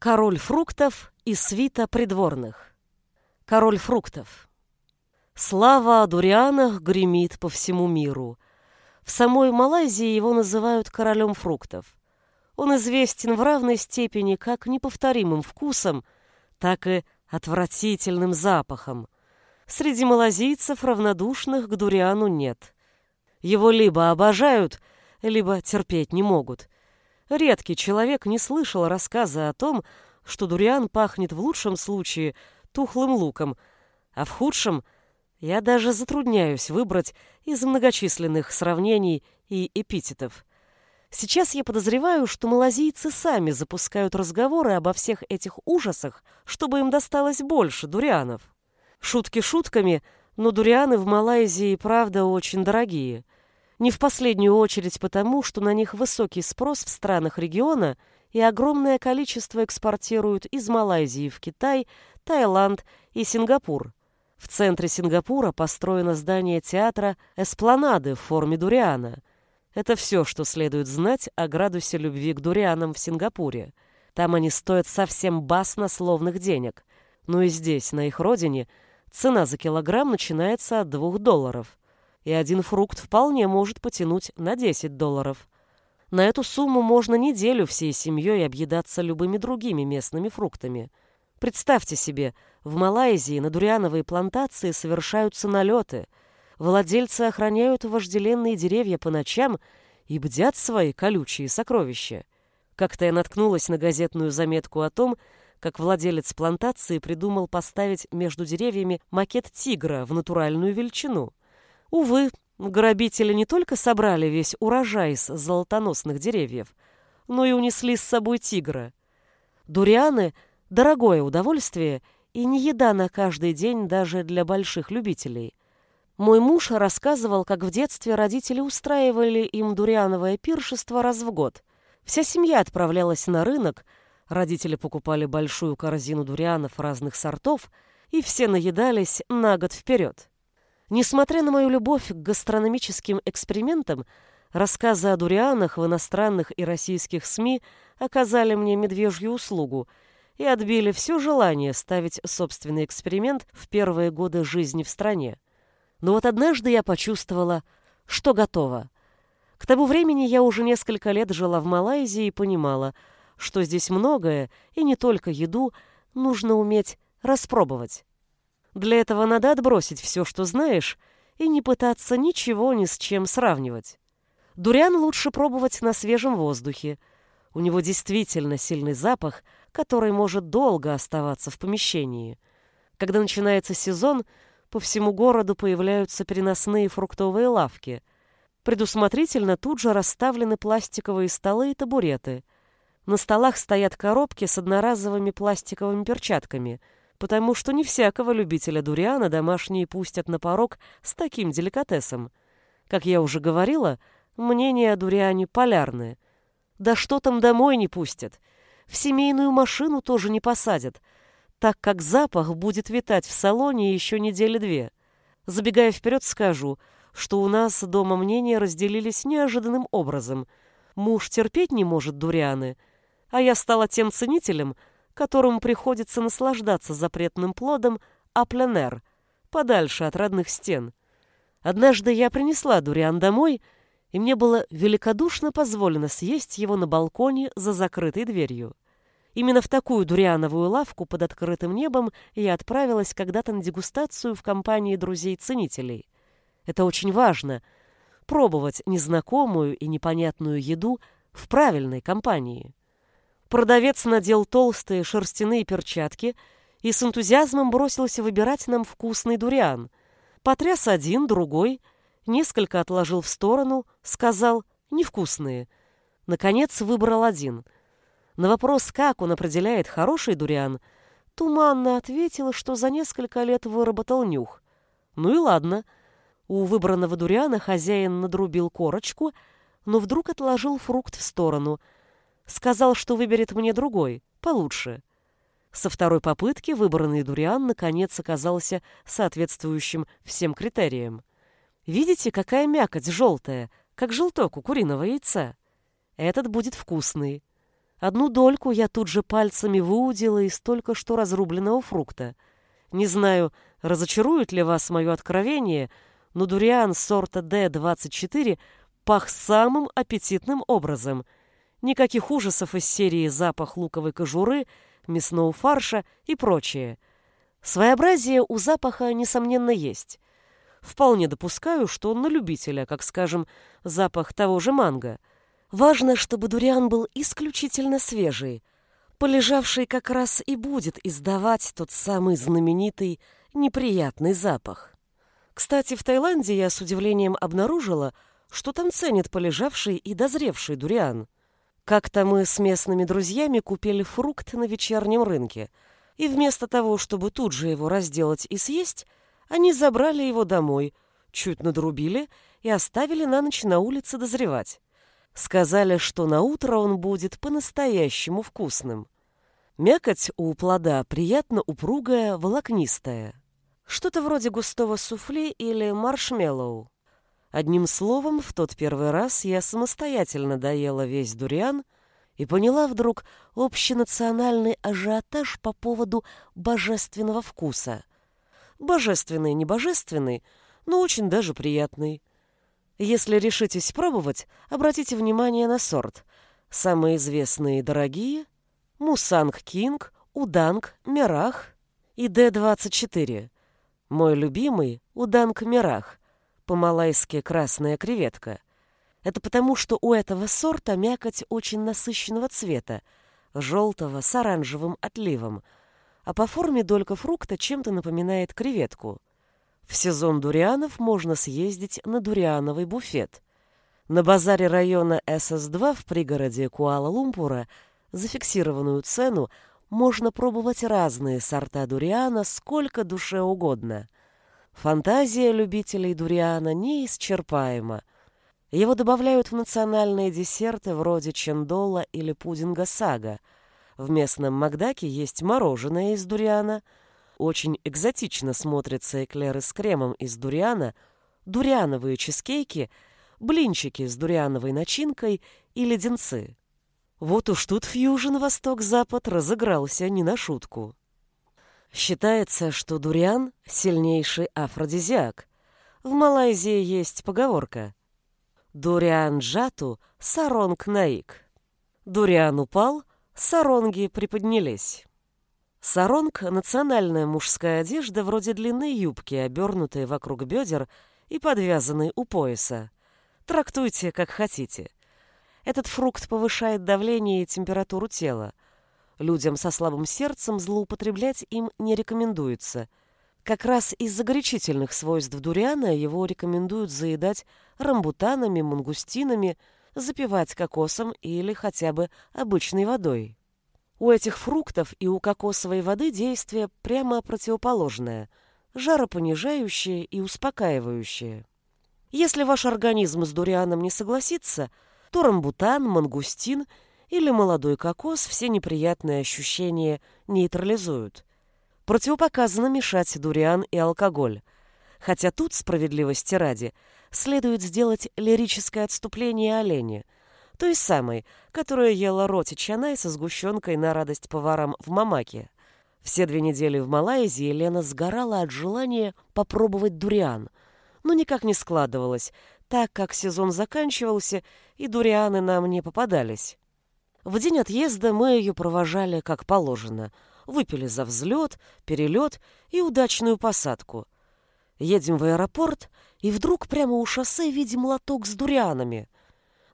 Король фруктов и свита придворных. Король фруктов. Слава о дурианах гремит по всему миру. В самой Малайзии его называют королем фруктов. Он известен в равной степени как неповторимым вкусом, так и отвратительным запахом. Среди малазийцев равнодушных к дуриану нет. Его либо обожают, либо терпеть не могут. Редкий человек не слышал рассказа о том, что дуриан пахнет в лучшем случае тухлым луком, а в худшем я даже затрудняюсь выбрать из многочисленных сравнений и эпитетов. Сейчас я подозреваю, что малазийцы сами запускают разговоры обо всех этих ужасах, чтобы им досталось больше дурианов. Шутки шутками, но дурианы в Малайзии, правда, очень дорогие – не в последнюю очередь потому, что на них высокий спрос в странах региона и огромное количество экспортируют из Малайзии в Китай, Таиланд и Сингапур. В центре Сингапура построено здание театра «Эспланады» в форме дуриана. Это все, что следует знать о градусе любви к дурианам в Сингапуре. Там они стоят совсем баснословных денег. Но и здесь, на их родине, цена за килограмм начинается от двух долларов и один фрукт вполне может потянуть на 10 долларов. На эту сумму можно неделю всей семьей объедаться любыми другими местными фруктами. Представьте себе, в Малайзии на дуриановые плантации совершаются налеты. Владельцы охраняют вожделенные деревья по ночам и бдят свои колючие сокровища. Как-то я наткнулась на газетную заметку о том, как владелец плантации придумал поставить между деревьями макет тигра в натуральную величину. Увы, грабители не только собрали весь урожай из золотоносных деревьев, но и унесли с собой тигра. Дурианы – дорогое удовольствие и не еда на каждый день даже для больших любителей. Мой муж рассказывал, как в детстве родители устраивали им дуриановое пиршество раз в год. Вся семья отправлялась на рынок, родители покупали большую корзину дурианов разных сортов, и все наедались на год вперед. Несмотря на мою любовь к гастрономическим экспериментам, рассказы о дурианах в иностранных и российских СМИ оказали мне медвежью услугу и отбили все желание ставить собственный эксперимент в первые годы жизни в стране. Но вот однажды я почувствовала, что готова. К тому времени я уже несколько лет жила в Малайзии и понимала, что здесь многое, и не только еду, нужно уметь распробовать. Для этого надо отбросить все, что знаешь, и не пытаться ничего ни с чем сравнивать. Дуриан лучше пробовать на свежем воздухе. У него действительно сильный запах, который может долго оставаться в помещении. Когда начинается сезон, по всему городу появляются переносные фруктовые лавки. Предусмотрительно тут же расставлены пластиковые столы и табуреты. На столах стоят коробки с одноразовыми пластиковыми перчатками – потому что не всякого любителя дуриана домашние пустят на порог с таким деликатесом. Как я уже говорила, мнения о дуриане полярные. Да что там домой не пустят? В семейную машину тоже не посадят, так как запах будет витать в салоне еще недели две. Забегая вперед, скажу, что у нас дома мнения разделились неожиданным образом. Муж терпеть не может дурианы, а я стала тем ценителем, которому приходится наслаждаться запретным плодом апленер, подальше от родных стен. Однажды я принесла дуриан домой, и мне было великодушно позволено съесть его на балконе за закрытой дверью. Именно в такую дуриановую лавку под открытым небом я отправилась когда-то на дегустацию в компании друзей-ценителей. Это очень важно — пробовать незнакомую и непонятную еду в правильной компании. Продавец надел толстые шерстяные перчатки и с энтузиазмом бросился выбирать нам вкусный дуриан. Потряс один, другой, несколько отложил в сторону, сказал «невкусные». Наконец выбрал один. На вопрос, как он определяет хороший дуриан, туманно ответил, что за несколько лет выработал нюх. Ну и ладно. У выбранного дуриана хозяин надрубил корочку, но вдруг отложил фрукт в сторону — Сказал, что выберет мне другой, получше. Со второй попытки выбранный дуриан наконец оказался соответствующим всем критериям. Видите, какая мякоть желтая, как желток у куриного яйца? Этот будет вкусный. Одну дольку я тут же пальцами выудила из только что разрубленного фрукта. Не знаю, разочарует ли вас мое откровение, но дуриан сорта D24 пах самым аппетитным образом. Никаких ужасов из серии запах луковой кожуры, мясного фарша и прочее. Своеобразие у запаха, несомненно, есть. Вполне допускаю, что он на любителя, как, скажем, запах того же манго. Важно, чтобы дуриан был исключительно свежий. Полежавший как раз и будет издавать тот самый знаменитый неприятный запах. Кстати, в Таиланде я с удивлением обнаружила, что там ценят полежавший и дозревший дуриан. Как-то мы с местными друзьями купили фрукт на вечернем рынке, и вместо того, чтобы тут же его разделать и съесть, они забрали его домой, чуть надрубили и оставили на ночь на улице дозревать. Сказали, что на утро он будет по-настоящему вкусным. Мякоть у плода приятно упругая, волокнистая. Что-то вроде густого суфле или маршмеллоу. Одним словом, в тот первый раз я самостоятельно доела весь дуриан и поняла вдруг общенациональный ажиотаж по поводу божественного вкуса. Божественный, не божественный, но очень даже приятный. Если решитесь пробовать, обратите внимание на сорт. Самые известные и дорогие – Мусанг Кинг, Уданг, Мирах и Д-24. Мой любимый – Уданг Мирах, по-малайски красная креветка. Это потому, что у этого сорта мякоть очень насыщенного цвета, желтого с оранжевым отливом – а по форме долька фрукта чем-то напоминает креветку. В сезон дурианов можно съездить на дуриановый буфет. На базаре района СС-2 в пригороде Куала-Лумпура зафиксированную цену можно пробовать разные сорта дуриана сколько душе угодно. Фантазия любителей дуриана неисчерпаема. Его добавляют в национальные десерты вроде чендола или пудинга сага – в местном Макдаке есть мороженое из дуриана. Очень экзотично смотрятся эклеры с кремом из дуриана, дуриановые чизкейки, блинчики с дуриановой начинкой и леденцы. Вот уж тут фьюжн Восток-Запад разыгрался не на шутку. Считается, что дуриан – сильнейший афродизиак. В Малайзии есть поговорка «Дуриан джату, саронг наик». Дуриан упал, Саронги приподнялись. Саронг — национальная мужская одежда вроде длинной юбки, обернутой вокруг бедер и подвязанной у пояса. Трактуйте, как хотите. Этот фрукт повышает давление и температуру тела. Людям со слабым сердцем злоупотреблять им не рекомендуется. Как раз из-за горячительных свойств дуриана его рекомендуют заедать рамбутанами, мангустинами, запивать кокосом или хотя бы обычной водой. У этих фруктов и у кокосовой воды действие прямо противоположное – жаропонижающее и успокаивающее. Если ваш организм с дурианом не согласится, то рамбутан, мангустин или молодой кокос все неприятные ощущения нейтрализуют. Противопоказано мешать дуриан и алкоголь. Хотя тут, справедливости ради, следует сделать лирическое отступление оленя, той самой, которая ела роти чанай со сгущенкой на радость поварам в Мамаке. Все две недели в Малайзии Лена сгорала от желания попробовать дуриан, но никак не складывалось, так как сезон заканчивался и дурианы нам не попадались. В день отъезда мы ее провожали как положено, выпили за взлет, перелет и удачную посадку. Едем в аэропорт, и вдруг прямо у шоссе видим лоток с дурианами.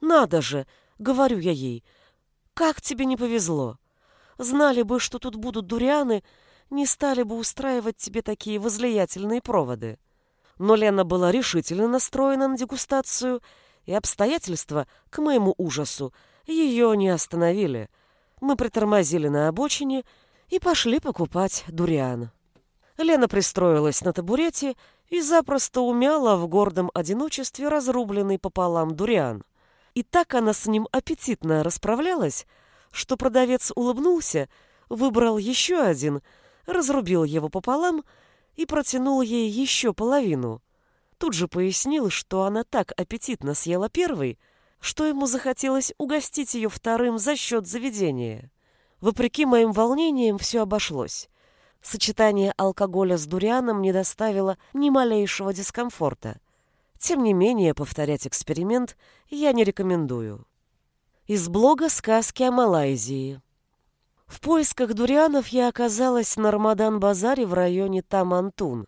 «Надо же!» — говорю я ей. «Как тебе не повезло! Знали бы, что тут будут дурианы, не стали бы устраивать тебе такие возлиятельные проводы». Но Лена была решительно настроена на дегустацию, и обстоятельства, к моему ужасу, ее не остановили. Мы притормозили на обочине и пошли покупать дуриан. Лена пристроилась на табурете и запросто умяла в гордом одиночестве разрубленный пополам дуриан. И так она с ним аппетитно расправлялась, что продавец улыбнулся, выбрал еще один, разрубил его пополам и протянул ей еще половину. Тут же пояснил, что она так аппетитно съела первый, что ему захотелось угостить ее вторым за счет заведения. Вопреки моим волнениям все обошлось. Сочетание алкоголя с дурианом не доставило ни малейшего дискомфорта. Тем не менее, повторять эксперимент я не рекомендую. Из блога «Сказки о Малайзии». В поисках дурианов я оказалась на Рамадан-базаре в районе Тамантун.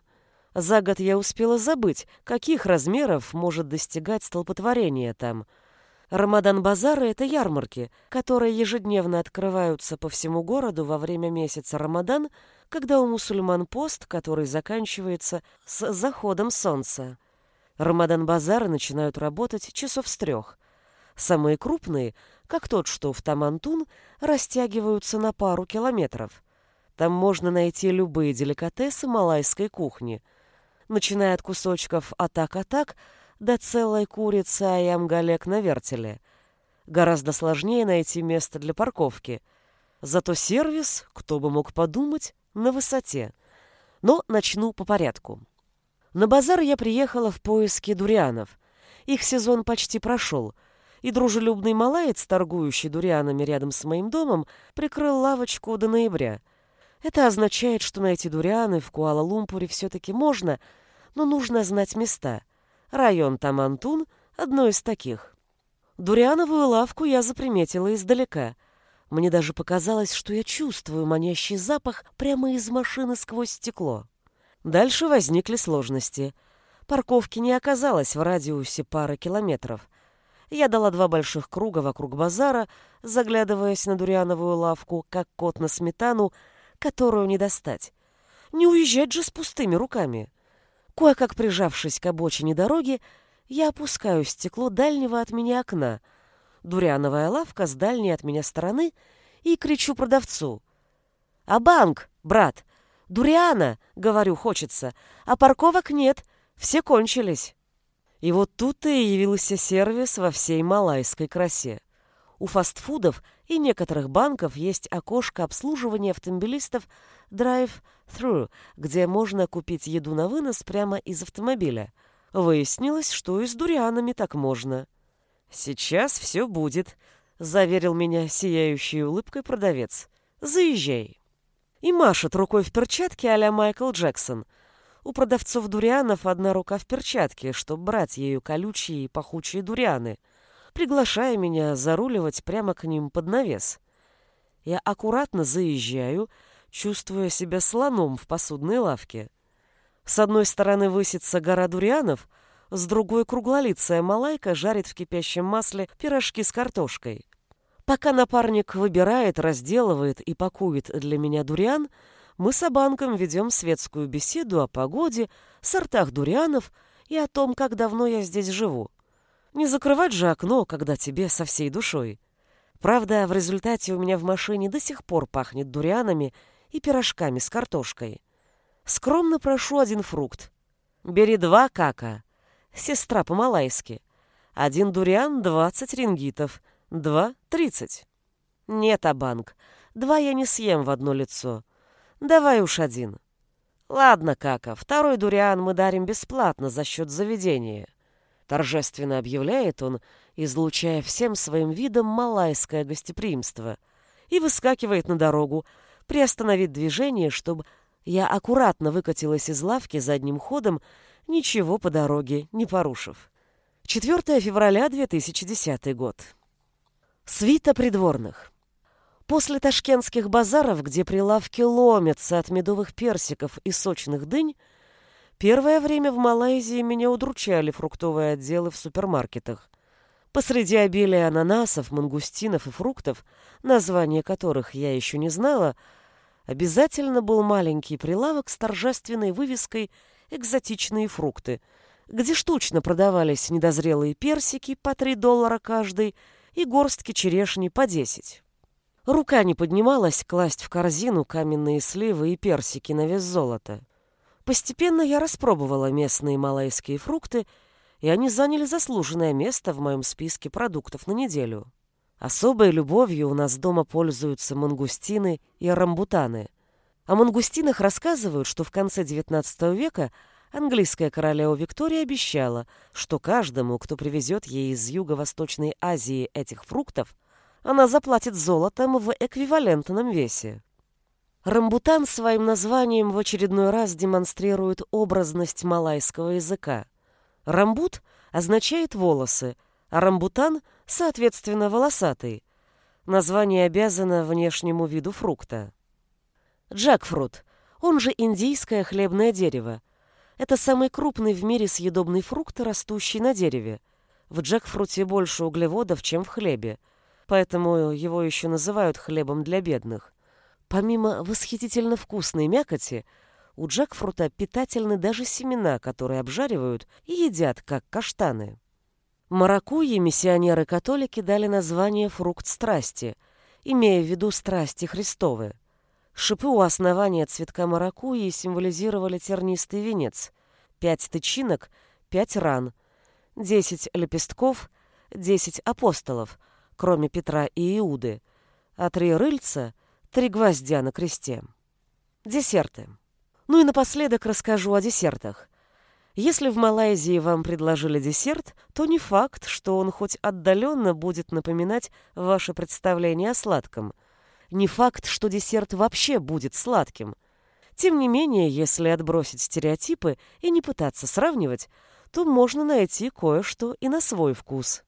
За год я успела забыть, каких размеров может достигать столпотворение там. Рамадан-базары — это ярмарки, которые ежедневно открываются по всему городу во время месяца Рамадан, когда у мусульман пост, который заканчивается с заходом солнца. Рамадан-базары начинают работать часов с трех. Самые крупные, как тот, что в Тамантун, растягиваются на пару километров. Там можно найти любые деликатесы малайской кухни — начиная от кусочков атак-атак до целой курицы аям-галек на вертеле. Гораздо сложнее найти место для парковки. Зато сервис, кто бы мог подумать, на высоте. Но начну по порядку. На базар я приехала в поиске дурианов. Их сезон почти прошел, и дружелюбный малаец, торгующий дурианами рядом с моим домом, прикрыл лавочку до ноября — это означает, что найти дурианы в Куала-Лумпуре все-таки можно, но нужно знать места. Район Тамантун — одно из таких. Дуриановую лавку я заприметила издалека. Мне даже показалось, что я чувствую манящий запах прямо из машины сквозь стекло. Дальше возникли сложности. Парковки не оказалось в радиусе пары километров. Я дала два больших круга вокруг базара, заглядываясь на дуриановую лавку, как кот на сметану, которую не достать. Не уезжать же с пустыми руками. Кое-как прижавшись к обочине дороги, я опускаю стекло дальнего от меня окна, дуриановая лавка с дальней от меня стороны, и кричу продавцу. «А банк, брат! Дуриана!» — говорю, хочется. «А парковок нет, все кончились». И вот тут и явился сервис во всей малайской красе. У фастфудов и некоторых банков есть окошко обслуживания автомобилистов Drive-Thru, где можно купить еду на вынос прямо из автомобиля. Выяснилось, что и с дурианами так можно. «Сейчас все будет», — заверил меня сияющей улыбкой продавец. «Заезжай». И машет рукой в перчатке а-ля Майкл Джексон. У продавцов дурианов одна рука в перчатке, чтобы брать ею колючие и пахучие дурианы — приглашая меня заруливать прямо к ним под навес. Я аккуратно заезжаю, чувствуя себя слоном в посудной лавке. С одной стороны высится гора дурианов, с другой круглолицая малайка жарит в кипящем масле пирожки с картошкой. Пока напарник выбирает, разделывает и пакует для меня дуриан, мы с Абанком ведем светскую беседу о погоде, сортах дурианов и о том, как давно я здесь живу. Не закрывать же окно, когда тебе со всей душой. Правда, в результате у меня в машине до сих пор пахнет дурианами и пирожками с картошкой. Скромно прошу один фрукт. Бери два кака. Сестра по-малайски. Один дуриан — двадцать рингитов, два — тридцать. Нет, Абанк, два я не съем в одно лицо. Давай уж один. Ладно, кака, второй дуриан мы дарим бесплатно за счет заведения. Торжественно объявляет он, излучая всем своим видом малайское гостеприимство, и выскакивает на дорогу, приостановит движение, чтобы я аккуратно выкатилась из лавки задним ходом, ничего по дороге не порушив. 4 февраля 2010 год. Свита придворных. После ташкентских базаров, где прилавки ломятся от медовых персиков и сочных дынь, Первое время в Малайзии меня удручали фруктовые отделы в супермаркетах. Посреди обилия ананасов, мангустинов и фруктов, названия которых я еще не знала, обязательно был маленький прилавок с торжественной вывеской «Экзотичные фрукты», где штучно продавались недозрелые персики по 3 доллара каждый и горстки черешни по 10. Рука не поднималась класть в корзину каменные сливы и персики на вес золота. Постепенно я распробовала местные малайские фрукты, и они заняли заслуженное место в моем списке продуктов на неделю. Особой любовью у нас дома пользуются мангустины и рамбутаны. О мангустинах рассказывают, что в конце XIX века английская королева Виктория обещала, что каждому, кто привезет ей из Юго-Восточной Азии этих фруктов, она заплатит золотом в эквивалентном весе. Рамбутан своим названием в очередной раз демонстрирует образность малайского языка. Рамбут означает «волосы», а рамбутан, соответственно, волосатый. Название обязано внешнему виду фрукта. Джекфрут, он же индийское хлебное дерево. Это самый крупный в мире съедобный фрукт, растущий на дереве. В джекфруте больше углеводов, чем в хлебе, поэтому его еще называют хлебом для бедных. Помимо восхитительно вкусной мякоти, у джекфрута питательны даже семена, которые обжаривают и едят, как каштаны. Маракуйи миссионеры-католики дали название «фрукт страсти», имея в виду страсти Христовы. Шипы у основания цветка маракуйи символизировали тернистый венец, пять тычинок, пять ран, десять лепестков, десять апостолов, кроме Петра и Иуды, а три рыльца — три гвоздя на кресте. Десерты. Ну и напоследок расскажу о десертах. Если в Малайзии вам предложили десерт, то не факт, что он хоть отдаленно будет напоминать ваше представление о сладком. Не факт, что десерт вообще будет сладким. Тем не менее, если отбросить стереотипы и не пытаться сравнивать, то можно найти кое-что и на свой вкус.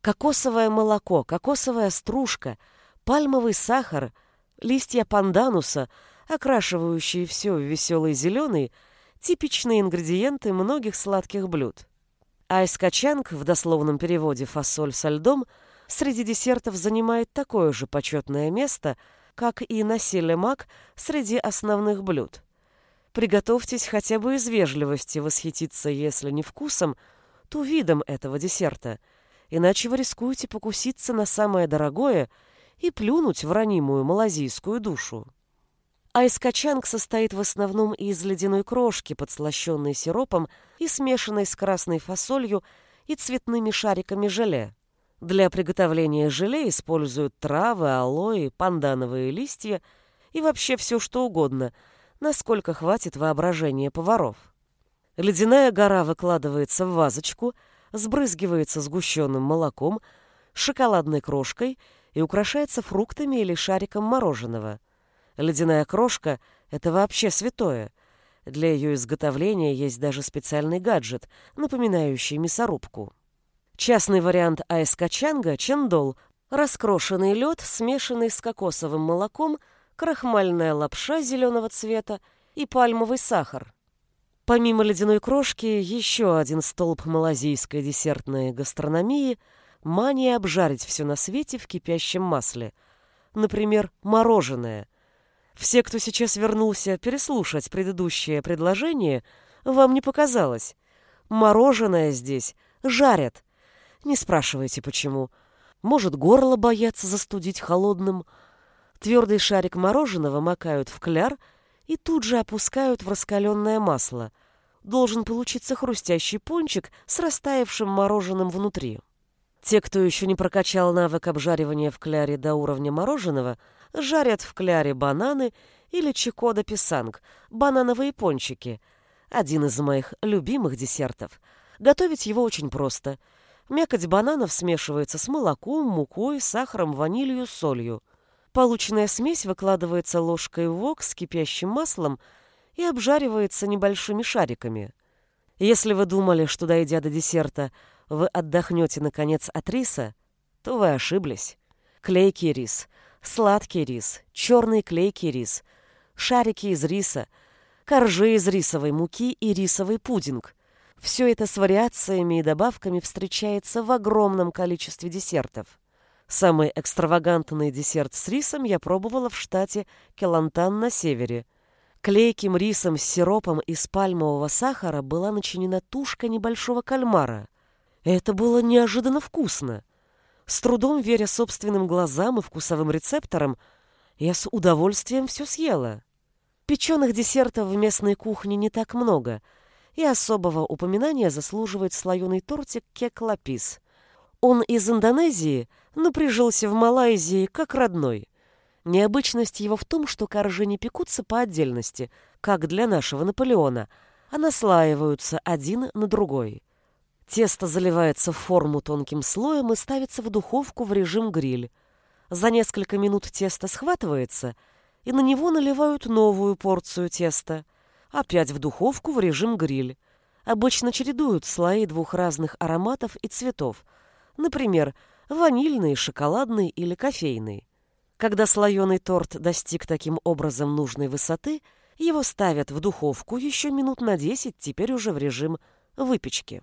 Кокосовое молоко, кокосовая стружка, пальмовый сахар, листья пандануса, окрашивающие все в веселый зеленый – типичные ингредиенты многих сладких блюд. Айскачанг, в дословном переводе «фасоль со льдом», среди десертов занимает такое же почетное место, как и насилие мак среди основных блюд. Приготовьтесь хотя бы из вежливости восхититься, если не вкусом, то видом этого десерта, иначе вы рискуете покуситься на самое дорогое и плюнуть в ранимую малазийскую душу. Айскачанг состоит в основном из ледяной крошки, подслащенной сиропом и смешанной с красной фасолью и цветными шариками желе. Для приготовления желе используют травы, алоэ, пандановые листья и вообще все что угодно, насколько хватит воображения поваров. Ледяная гора выкладывается в вазочку, сбрызгивается сгущенным молоком, шоколадной крошкой и украшается фруктами или шариком мороженого – Ледяная крошка — это вообще святое. Для ее изготовления есть даже специальный гаджет, напоминающий мясорубку. Частный вариант айскачанга — чендол, раскрошенный лед, смешанный с кокосовым молоком, крахмальная лапша зеленого цвета и пальмовый сахар. Помимо ледяной крошки, еще один столб малазийской десертной гастрономии — мания обжарить все на свете в кипящем масле. Например, мороженое — все, кто сейчас вернулся переслушать предыдущее предложение, вам не показалось. Мороженое здесь жарят. Не спрашивайте, почему. Может, горло боятся застудить холодным. Твердый шарик мороженого макают в кляр и тут же опускают в раскаленное масло. Должен получиться хрустящий пончик с растаявшим мороженым внутри. Те, кто еще не прокачал навык обжаривания в кляре до уровня мороженого, жарят в кляре бананы или чикода писанг, банановые пончики. Один из моих любимых десертов. Готовить его очень просто. Мякоть бананов смешивается с молоком, мукой, сахаром, ванилью, солью. Полученная смесь выкладывается ложкой в вок с кипящим маслом и обжаривается небольшими шариками. Если вы думали, что, дойдя до десерта, вы отдохнете, наконец, от риса, то вы ошиблись. Клейкий рис — сладкий рис, черный клейкий рис, шарики из риса, коржи из рисовой муки и рисовый пудинг. Все это с вариациями и добавками встречается в огромном количестве десертов. Самый экстравагантный десерт с рисом я пробовала в штате Келантан на севере. Клейким рисом с сиропом из пальмового сахара была начинена тушка небольшого кальмара. Это было неожиданно вкусно. С трудом веря собственным глазам и вкусовым рецепторам, я с удовольствием все съела. Печеных десертов в местной кухне не так много, и особого упоминания заслуживает слоеный тортик кек-лапис. Он из Индонезии, но прижился в Малайзии как родной. Необычность его в том, что коржи не пекутся по отдельности, как для нашего Наполеона, а наслаиваются один на другой. Тесто заливается в форму тонким слоем и ставится в духовку в режим гриль. За несколько минут тесто схватывается, и на него наливают новую порцию теста. Опять в духовку в режим гриль. Обычно чередуют слои двух разных ароматов и цветов. Например, ванильный, шоколадный или кофейный. Когда слоеный торт достиг таким образом нужной высоты, его ставят в духовку еще минут на 10, теперь уже в режим выпечки.